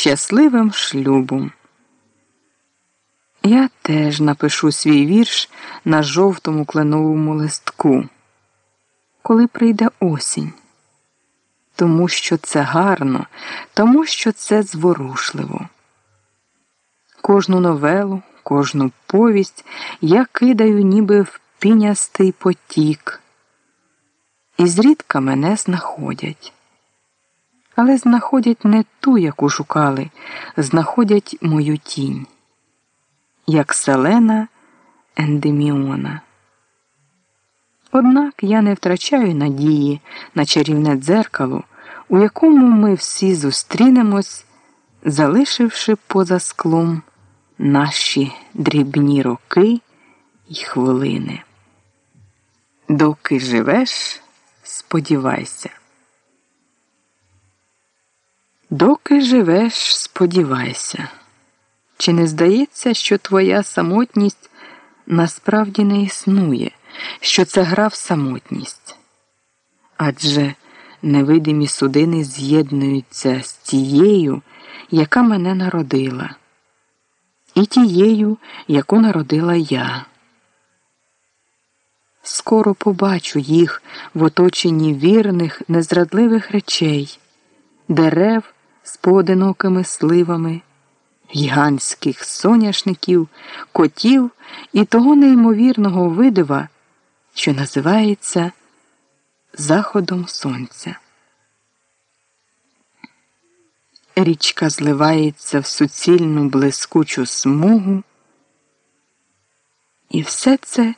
щасливим шлюбом. Я теж напишу свій вірш на жовтому кленовому листку, коли прийде осінь. Тому що це гарно, тому що це зворушливо. Кожну новелу, кожну повість я кидаю ніби в пінястий потік, і зрідка мене знаходять. Але знаходять не ту, яку шукали, знаходять мою тінь як селена Ендеміона. Однак я не втрачаю надії на чарівне дзеркало, у якому ми всі зустрінемось, залишивши поза склом наші дрібні роки й хвилини. Доки живеш, сподівайся. Доки живеш, сподівайся. Чи не здається, що твоя самотність насправді не існує, що це гра в самотність? Адже невидимі судини з'єднуються з тією, яка мене народила, і тією, яку народила я. Скоро побачу їх в оточенні вірних, незрадливих речей, дерев з поодинокими сливами гігантських соняшників, котів і того неймовірного видива, що називається заходом сонця. Річка зливається в суцільну блискучу смугу, і все це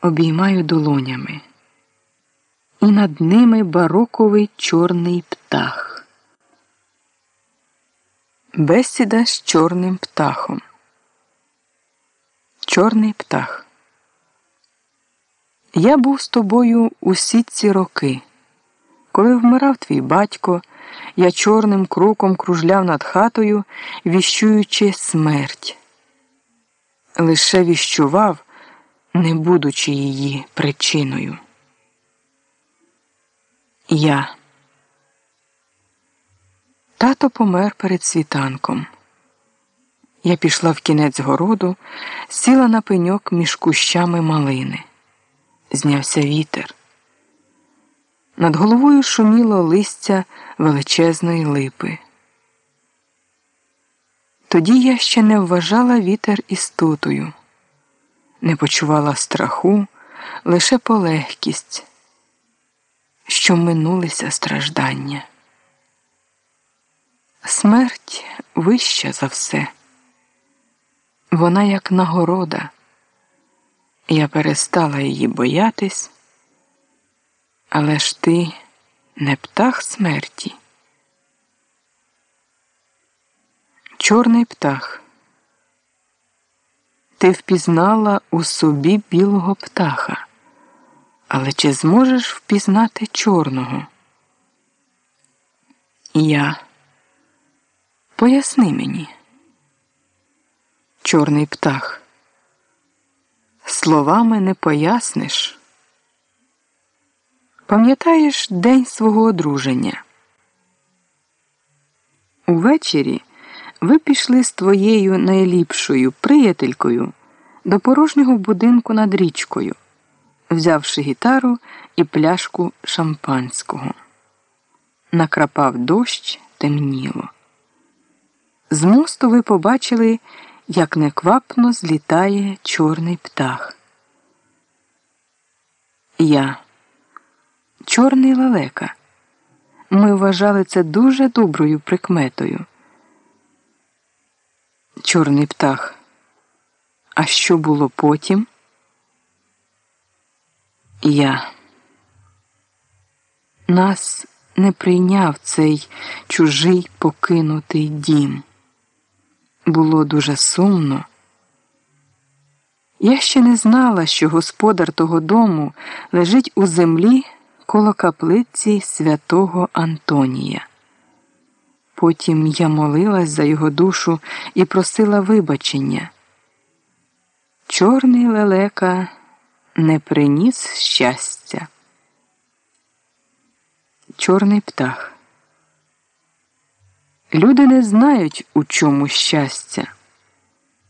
обіймаю долонями, і над ними бароковий чорний птах. Бесіда з чорним птахом. Чорний птах. Я був з тобою усі ці роки. Коли вмирав твій батько, я чорним кроком кружляв над хатою, віщуючи смерть. Лише віщував, не будучи її причиною. Я Тато помер перед світанком. Я пішла в кінець городу, сіла на пеньок між кущами малини. Знявся вітер. Над головою шуміло листя величезної липи. Тоді я ще не вважала вітер істотою, не почувала страху, лише полегкість, що минулися страждання. Смерть вища за все. Вона як нагорода. Я перестала її боятись, але ж ти не птах смерті. Чорний птах. Ти впізнала у собі білого птаха, але чи зможеш впізнати чорного? Я. Поясни мені, чорний птах, словами не поясниш. Пам'ятаєш день свого одруження? Увечері ви пішли з твоєю найліпшою приятелькою до порожнього будинку над річкою, взявши гітару і пляшку шампанського. Накрапав дощ темніло. З мосту ви побачили, як неквапно злітає чорний птах. Я, чорний лелека. Ми вважали це дуже доброю прикметою. Чорний птах. А що було потім? Я. Нас не прийняв цей чужий покинутий дім. Було дуже сумно. Я ще не знала, що господар того дому лежить у землі коло каплиці святого Антонія. Потім я молилась за його душу і просила вибачення. Чорний лелека не приніс щастя. Чорний птах. Люди не знають, у чому щастя.